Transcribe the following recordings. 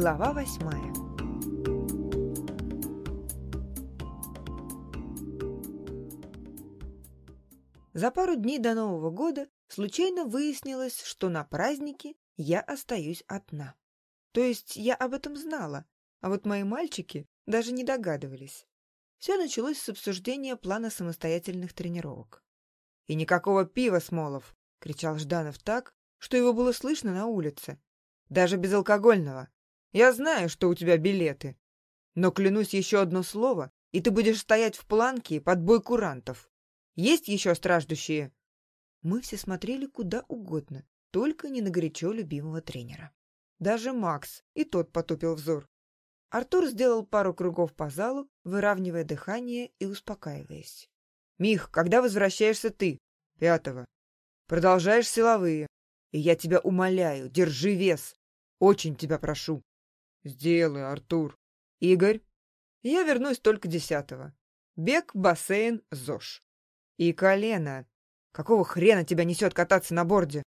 Глава восьмая За пару дней до Нового года случайно выяснилось, что на празднике я остаюсь одна. То есть я об этом знала, а вот мои мальчики даже не догадывались. Все началось с обсуждения плана самостоятельных тренировок. «И никакого пива, Смолов!» — кричал Жданов так, что его было слышно на улице. «Даже безалкогольного. Я знаю, что у тебя билеты. Но клянусь еще одно слово, и ты будешь стоять в планке под бой курантов. Есть еще страждущие?» Мы все смотрели куда угодно, только не на горячо любимого тренера. Даже Макс, и тот потупил взор. Артур сделал пару кругов по залу, выравнивая дыхание и успокаиваясь. «Мих, когда возвращаешься ты?» «Пятого». «Продолжаешь силовые. И я тебя умоляю, держи вес. Очень тебя прошу». «Сделай, Артур». «Игорь?» «Я вернусь только десятого. Бег, бассейн, ЗОЖ». «И колено. Какого хрена тебя несет кататься на борде?»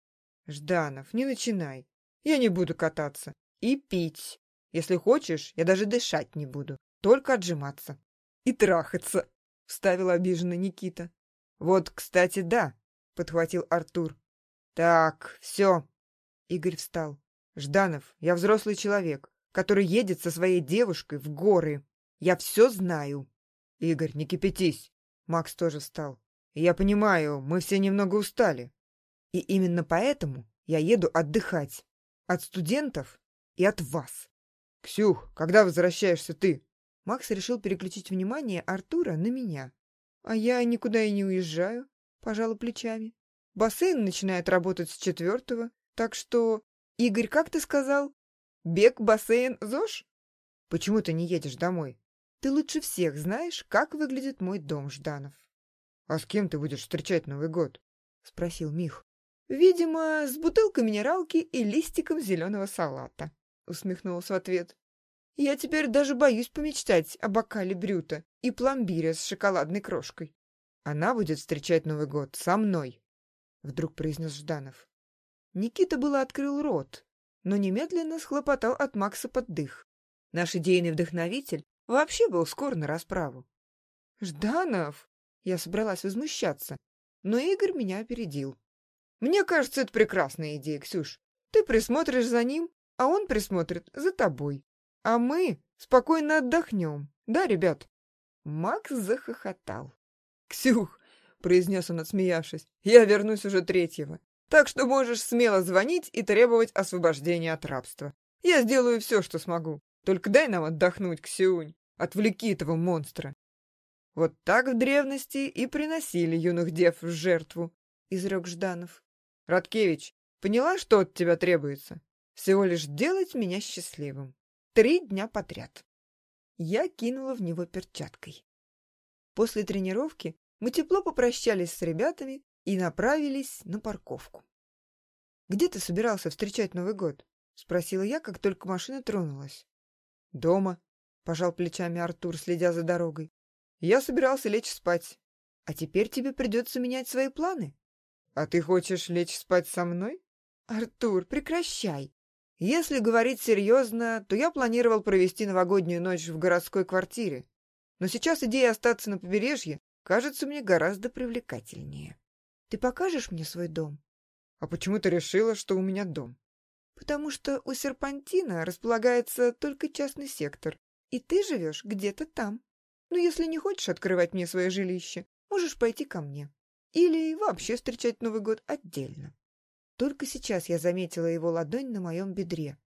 «Жданов, не начинай. Я не буду кататься. И пить. Если хочешь, я даже дышать не буду. Только отжиматься. И трахаться, — вставил обиженный Никита. Вот, кстати, да, — подхватил Артур. Так, все. Игорь встал. Жданов, я взрослый человек, который едет со своей девушкой в горы. Я все знаю. Игорь, не кипятись. Макс тоже встал. Я понимаю, мы все немного устали. И именно поэтому я еду отдыхать. От студентов и от вас. «Ксюх, когда возвращаешься ты?» Макс решил переключить внимание Артура на меня. «А я никуда и не уезжаю», — пожала плечами. «Бассейн начинает работать с четвертого, так что...» «Игорь, как ты сказал? Бег, бассейн, ЗОЖ?» «Почему ты не едешь домой? Ты лучше всех знаешь, как выглядит мой дом, Жданов». «А с кем ты будешь встречать Новый год?» — спросил Мих. «Видимо, с бутылкой минералки и листиком зеленого салата», — усмехнулся в ответ. «Я теперь даже боюсь помечтать о бокале брюта и пломбире с шоколадной крошкой. Она будет встречать Новый год со мной», — вдруг произнес Жданов. Никита было открыл рот, но немедленно схлопотал от Макса под дых. Наш идейный вдохновитель вообще был скоро на расправу. «Жданов!» — я собралась возмущаться, но Игорь меня опередил. «Мне кажется, это прекрасная идея, Ксюш. Ты присмотришь за ним, а он присмотрит за тобой. А мы спокойно отдохнем. Да, ребят?» Макс захохотал. «Ксюх!» — произнес он, отсмеявшись. «Я вернусь уже третьего. Так что можешь смело звонить и требовать освобождения от рабства. Я сделаю все, что смогу. Только дай нам отдохнуть, Ксюнь. Отвлеки этого монстра». Вот так в древности и приносили юных дев в жертву, — изрек Жданов. — Радкевич, поняла, что от тебя требуется? Всего лишь делать меня счастливым. Три дня подряд. Я кинула в него перчаткой. После тренировки мы тепло попрощались с ребятами и направились на парковку. «Где ты собирался встречать Новый год?» — спросила я, как только машина тронулась. «Дома», — пожал плечами Артур, следя за дорогой. «Я собирался лечь спать. А теперь тебе придется менять свои планы». «А ты хочешь лечь спать со мной?» «Артур, прекращай!» Если говорить серьезно, то я планировал провести новогоднюю ночь в городской квартире. Но сейчас идея остаться на побережье кажется мне гораздо привлекательнее. Ты покажешь мне свой дом? А почему ты решила, что у меня дом? Потому что у серпантина располагается только частный сектор, и ты живешь где-то там. Но если не хочешь открывать мне свое жилище, можешь пойти ко мне. Или вообще встречать Новый год отдельно. Только сейчас я заметила его ладонь на моем бедре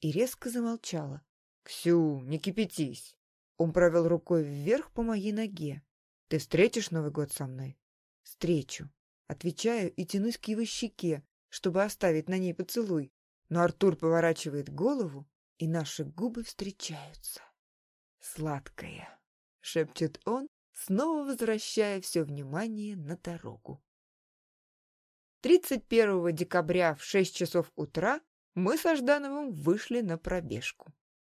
и резко замолчала. — Ксю, не кипятись. Он провел рукой вверх по моей ноге. — Ты встретишь Новый год со мной? — Встречу. Отвечаю и тянусь к его щеке, чтобы оставить на ней поцелуй. Но Артур поворачивает голову, и наши губы встречаются. «Сладкая», — шепчет он, снова возвращая все внимание на дорогу. 31 декабря в 6 часов утра мы со Ждановым вышли на пробежку.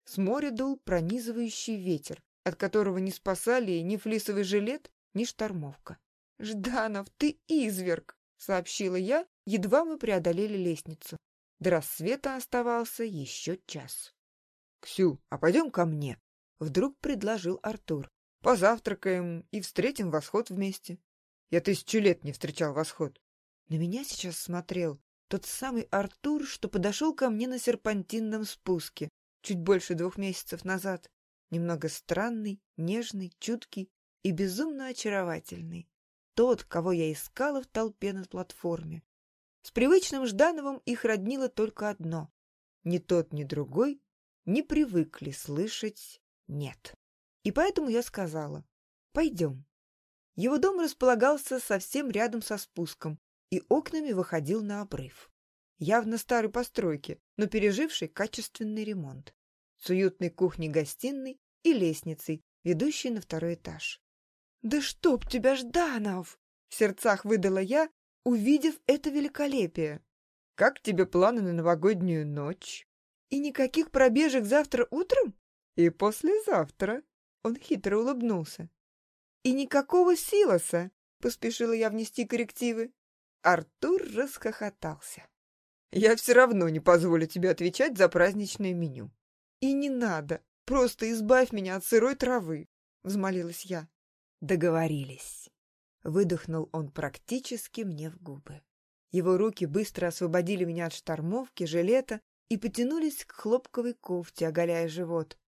С моря дул пронизывающий ветер, от которого не спасали ни флисовый жилет, ни штормовка. «Жданов, ты изверг!» — сообщила я, едва мы преодолели лестницу. До рассвета оставался еще час. «Ксю, а пойдем ко мне?» — вдруг предложил Артур. «Позавтракаем и встретим восход вместе. Я тысячу лет не встречал восход». На меня сейчас смотрел тот самый Артур, что подошел ко мне на серпантинном спуске чуть больше двух месяцев назад. Немного странный, нежный, чуткий и безумно очаровательный. Тот, кого я искала в толпе на платформе. С привычным Ждановым их роднило только одно. Ни тот, ни другой не привыкли слышать «нет». И поэтому я сказала «пойдем». Его дом располагался совсем рядом со спуском и окнами выходил на обрыв. Явно старой постройки, но переживший качественный ремонт. С уютной кухней-гостиной и лестницей, ведущей на второй этаж. «Да чтоб тебя, Жданов!» — в сердцах выдала я, увидев это великолепие. «Как тебе планы на новогоднюю ночь?» «И никаких пробежек завтра утром?» «И послезавтра», — он хитро улыбнулся. «И никакого силоса», — поспешила я внести коррективы. Артур расхохотался. «Я все равно не позволю тебе отвечать за праздничное меню». «И не надо, просто избавь меня от сырой травы», — взмолилась я. Договорились. Выдохнул он практически мне в губы. Его руки быстро освободили меня от штормовки, жилета и потянулись к хлопковой кофте, оголяя живот.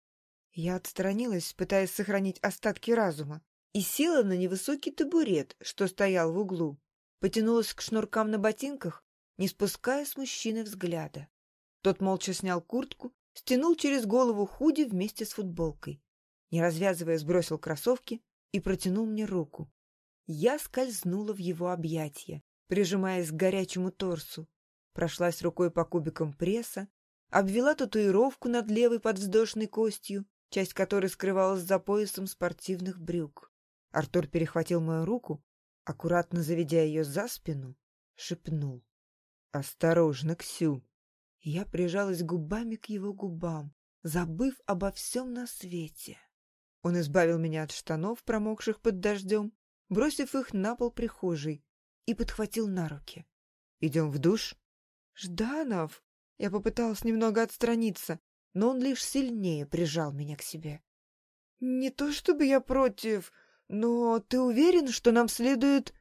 Я отстранилась, пытаясь сохранить остатки разума, и села на невысокий табурет, что стоял в углу. Потянулась к шнуркам на ботинках, не спуская с мужчины взгляда. Тот молча снял куртку, стянул через голову худи вместе с футболкой. Не развязывая, сбросил кроссовки и протянул мне руку. Я скользнула в его объятия, прижимаясь к горячему торсу. Прошлась рукой по кубикам пресса, обвела татуировку над левой подвздошной костью, часть которой скрывалась за поясом спортивных брюк. Артур перехватил мою руку, аккуратно заведя ее за спину, шепнул. «Осторожно, Ксю!» Я прижалась губами к его губам, забыв обо всем на свете. Он избавил меня от штанов, промокших под дождем, бросив их на пол прихожей, и подхватил на руки. «Идем в душ?» «Жданов!» Я попыталась немного отстраниться, но он лишь сильнее прижал меня к себе. «Не то чтобы я против, но ты уверен, что нам следует...»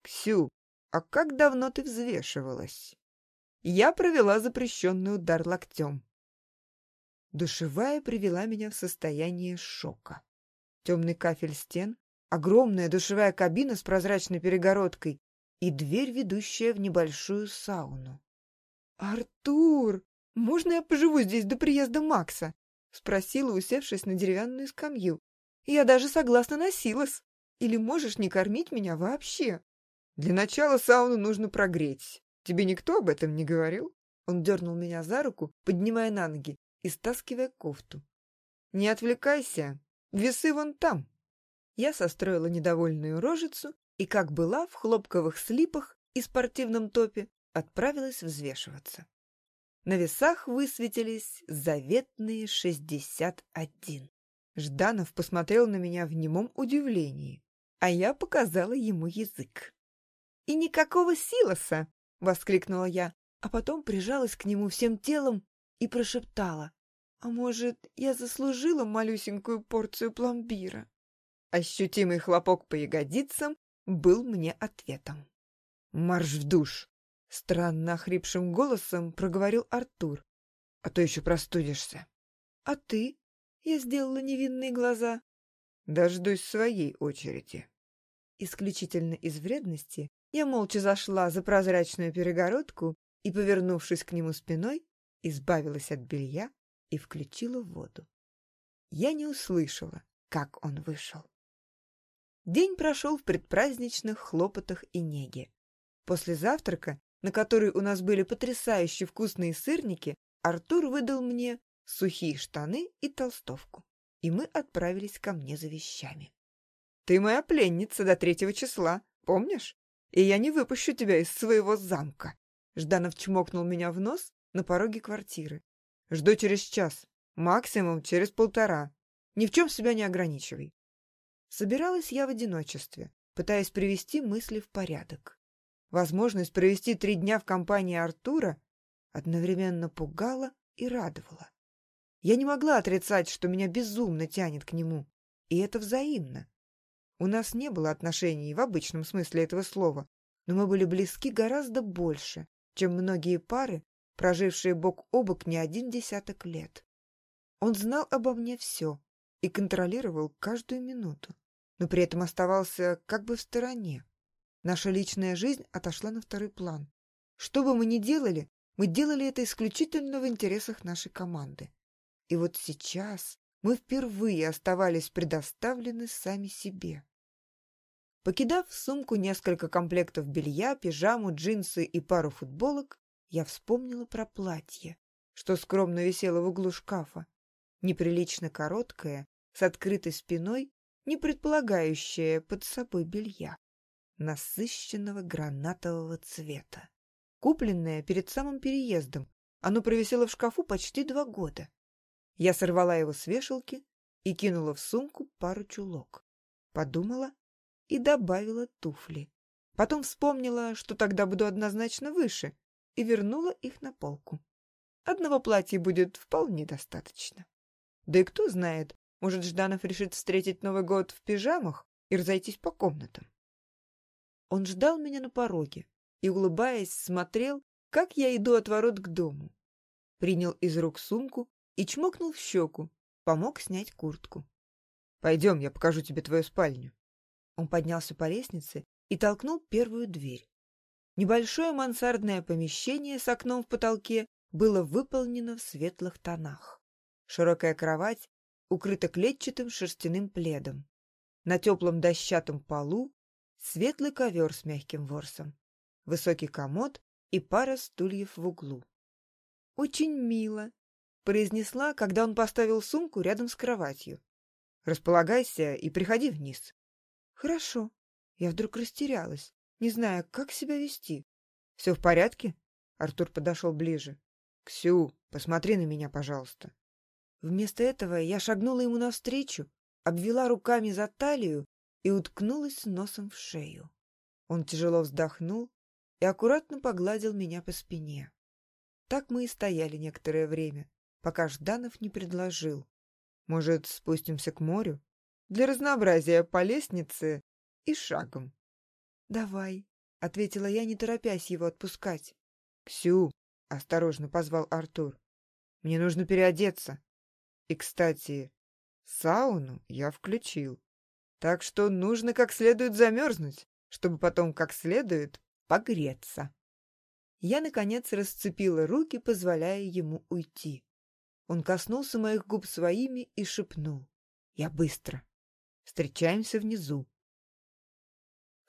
«Ксю, а как давно ты взвешивалась?» Я провела запрещенный удар локтем. Душевая привела меня в состояние шока. Темный кафель стен, огромная душевая кабина с прозрачной перегородкой и дверь, ведущая в небольшую сауну. «Артур, можно я поживу здесь до приезда Макса?» — спросила, усевшись на деревянную скамью. «Я даже согласна на Силос. Или можешь не кормить меня вообще?» «Для начала сауну нужно прогреть. Тебе никто об этом не говорил?» Он дернул меня за руку, поднимая на ноги и стаскивая кофту. «Не отвлекайся, весы вон там!» Я состроила недовольную рожицу и, как была, в хлопковых слипах и спортивном топе, отправилась взвешиваться. На весах высветились заветные шестьдесят один. Жданов посмотрел на меня в немом удивлении, а я показала ему язык. «И никакого силоса!» — воскликнула я, а потом прижалась к нему всем телом и прошептала. «А может, я заслужила малюсенькую порцию пломбира?» Ощутимый хлопок по ягодицам был мне ответом. «Марш в душ!» — странно охрипшим голосом проговорил Артур. «А то еще простудишься». «А ты?» — я сделала невинные глаза. «Дождусь своей очереди». Исключительно из вредности я молча зашла за прозрачную перегородку и, повернувшись к нему спиной, избавилась от белья и включила воду. Я не услышала, как он вышел. День прошел в предпраздничных хлопотах и неге. После завтрака, на который у нас были потрясающе вкусные сырники, Артур выдал мне сухие штаны и толстовку, и мы отправились ко мне за вещами. «Ты моя пленница до третьего числа, помнишь? И я не выпущу тебя из своего замка!» Жданов чмокнул меня в нос на пороге квартиры. «Жду через час, максимум через полтора. Ни в чем себя не ограничивай. Собиралась я в одиночестве, пытаясь привести мысли в порядок. Возможность провести три дня в компании Артура одновременно пугала и радовала. Я не могла отрицать, что меня безумно тянет к нему. И это взаимно. У нас не было отношений в обычном смысле этого слова, но мы были близки гораздо больше, чем многие пары, прожившие бок о бок не один десяток лет. Он знал обо мне все и контролировал каждую минуту, но при этом оставался как бы в стороне. Наша личная жизнь отошла на второй план. Что бы мы ни делали, мы делали это исключительно в интересах нашей команды. И вот сейчас мы впервые оставались предоставлены сами себе. Покидав в сумку несколько комплектов белья, пижаму, джинсы и пару футболок, я вспомнила про платье, что скромно висело в углу шкафа. Неприлично короткое, с открытой спиной, не предполагающее под собой белья. Насыщенного гранатового цвета. Купленное перед самым переездом, оно провисело в шкафу почти два года. Я сорвала его с вешалки и кинула в сумку пару чулок. Подумала и добавила туфли. Потом вспомнила, что тогда буду однозначно выше, и вернула их на полку. Одного платья будет вполне достаточно. Да и кто знает, может, Жданов решит встретить Новый год в пижамах и разойтись по комнатам. Он ждал меня на пороге и, улыбаясь, смотрел, как я иду от ворот к дому. Принял из рук сумку и чмокнул в щеку, помог снять куртку. «Пойдем, я покажу тебе твою спальню». Он поднялся по лестнице и толкнул первую дверь. Небольшое мансардное помещение с окном в потолке было выполнено в светлых тонах. Широкая кровать укрыта клетчатым шерстяным пледом. На теплом дощатом полу светлый ковер с мягким ворсом, высокий комод и пара стульев в углу. «Очень мило», — произнесла, когда он поставил сумку рядом с кроватью. «Располагайся и приходи вниз». «Хорошо». Я вдруг растерялась, не зная, как себя вести. «Все в порядке?» Артур подошел ближе. «Ксю, посмотри на меня, пожалуйста». Вместо этого я шагнула ему навстречу, обвела руками за талию и уткнулась носом в шею. Он тяжело вздохнул и аккуратно погладил меня по спине. Так мы и стояли некоторое время, пока Жданов не предложил. «Может, спустимся к морю?» для разнообразия по лестнице и шагом. «Давай», — ответила я, не торопясь его отпускать. «Ксю», — осторожно позвал Артур, — «мне нужно переодеться. И, кстати, сауну я включил, так что нужно как следует замерзнуть, чтобы потом как следует погреться». Я, наконец, расцепила руки, позволяя ему уйти. Он коснулся моих губ своими и шепнул. «Я быстро». Встречаемся внизу.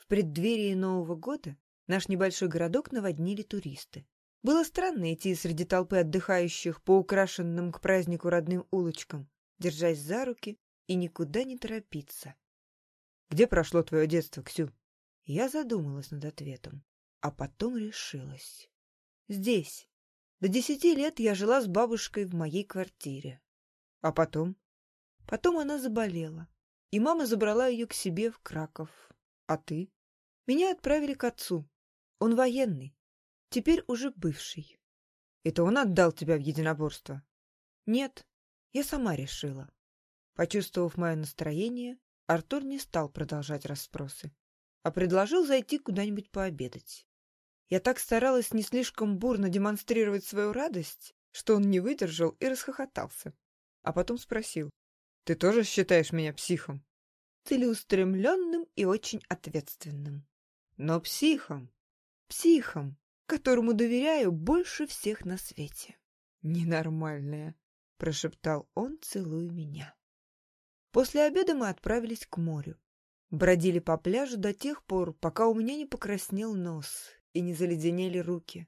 В преддверии Нового года наш небольшой городок наводнили туристы. Было странно идти среди толпы отдыхающих по украшенным к празднику родным улочкам, держась за руки и никуда не торопиться. «Где прошло твое детство, Ксю?» Я задумалась над ответом, а потом решилась. «Здесь. До десяти лет я жила с бабушкой в моей квартире. А потом?» Потом она заболела и мама забрала ее к себе в Краков. А ты? Меня отправили к отцу. Он военный, теперь уже бывший. Это он отдал тебя в единоборство? Нет, я сама решила. Почувствовав мое настроение, Артур не стал продолжать расспросы, а предложил зайти куда-нибудь пообедать. Я так старалась не слишком бурно демонстрировать свою радость, что он не выдержал и расхохотался. А потом спросил, ты тоже считаешь меня психом? Целеустремленным и очень ответственным. Но психом. Психом, которому доверяю больше всех на свете. Ненормальная, прошептал он, целуя меня. После обеда мы отправились к морю. Бродили по пляжу до тех пор, пока у меня не покраснел нос и не заледенели руки.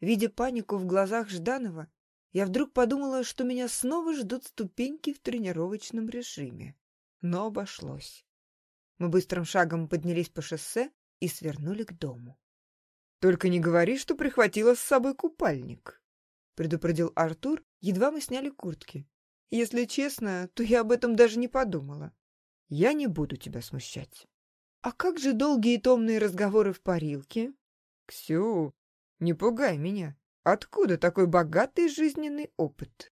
Видя панику в глазах Жданова, я вдруг подумала, что меня снова ждут ступеньки в тренировочном режиме. Но обошлось. Мы быстрым шагом поднялись по шоссе и свернули к дому. «Только не говори, что прихватила с собой купальник», — предупредил Артур, едва мы сняли куртки. «Если честно, то я об этом даже не подумала. Я не буду тебя смущать». «А как же долгие томные разговоры в парилке?» «Ксю, не пугай меня. Откуда такой богатый жизненный опыт?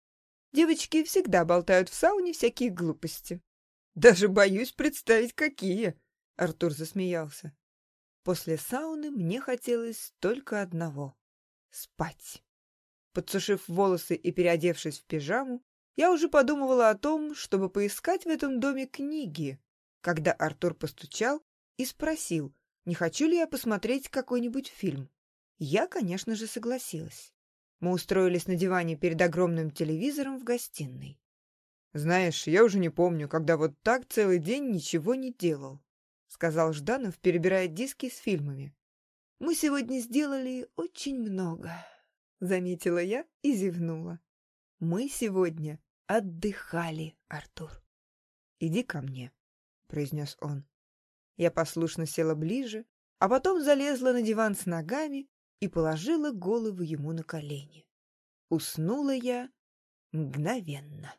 Девочки всегда болтают в сауне всякие глупости. Даже боюсь представить, какие. Артур засмеялся. После сауны мне хотелось только одного — спать. Подсушив волосы и переодевшись в пижаму, я уже подумывала о том, чтобы поискать в этом доме книги, когда Артур постучал и спросил, не хочу ли я посмотреть какой-нибудь фильм. Я, конечно же, согласилась. Мы устроились на диване перед огромным телевизором в гостиной. «Знаешь, я уже не помню, когда вот так целый день ничего не делал», сказал Жданов, перебирая диски с фильмами. «Мы сегодня сделали очень много», заметила я и зевнула. «Мы сегодня отдыхали, Артур». «Иди ко мне», произнес он. Я послушно села ближе, а потом залезла на диван с ногами и положила голову ему на колени. Уснула я мгновенно.